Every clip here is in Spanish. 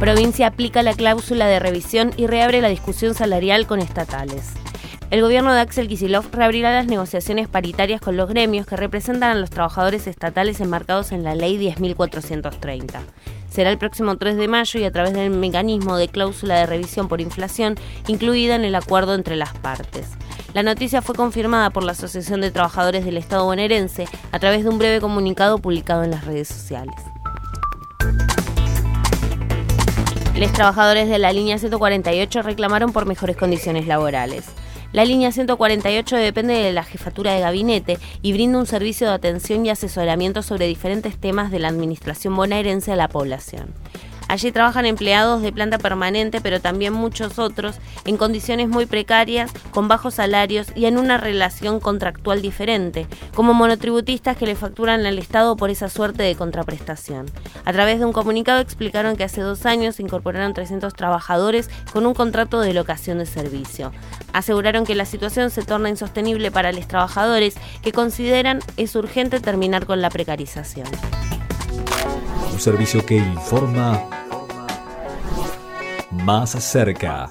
Provincia aplica la cláusula de revisión y reabre la discusión salarial con estatales. El gobierno de Axel Kicillof reabrirá las negociaciones paritarias con los gremios que representan a los trabajadores estatales enmarcados en la Ley 10.430. Será el próximo 3 de mayo y a través del mecanismo de cláusula de revisión por inflación incluida en el acuerdo entre las partes. La noticia fue confirmada por la Asociación de Trabajadores del Estado bonaerense a través de un breve comunicado publicado en las redes sociales. Los trabajadores de la línea 148 reclamaron por mejores condiciones laborales. La línea 148 depende de la jefatura de gabinete y brinda un servicio de atención y asesoramiento sobre diferentes temas de la administración bonaerense a la población. Allí trabajan empleados de planta permanente, pero también muchos otros en condiciones muy precarias, con bajos salarios y en una relación contractual diferente, como monotributistas que le facturan al Estado por esa suerte de contraprestación. A través de un comunicado explicaron que hace dos años se incorporaron 300 trabajadores con un contrato de locación de servicio. Aseguraron que la situación se torna insostenible para los trabajadores que consideran es urgente terminar con la precarización. Un servicio que informa más cerca.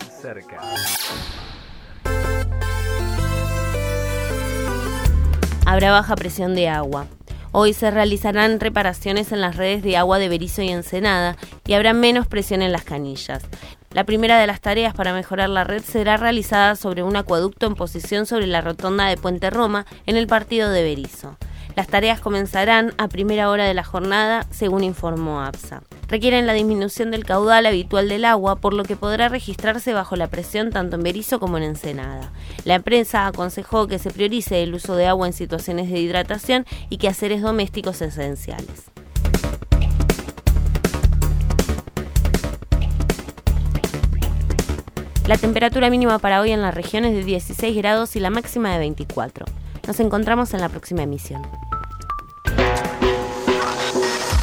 Habrá baja presión de agua. Hoy se realizarán reparaciones en las redes de agua de Berizo y Ensenada y habrá menos presión en las canillas. La primera de las tareas para mejorar la red será realizada sobre un acueducto en posición sobre la rotonda de Puente Roma en el partido de Berizo. Las tareas comenzarán a primera hora de la jornada, según informó APSA. Requieren la disminución del caudal habitual del agua, por lo que podrá registrarse bajo la presión tanto en Berizo como en Ensenada. La empresa aconsejó que se priorice el uso de agua en situaciones de hidratación y que haceres domésticos esenciales. La temperatura mínima para hoy en la región es de 16 grados y la máxima de 24. Nos encontramos en la próxima emisión.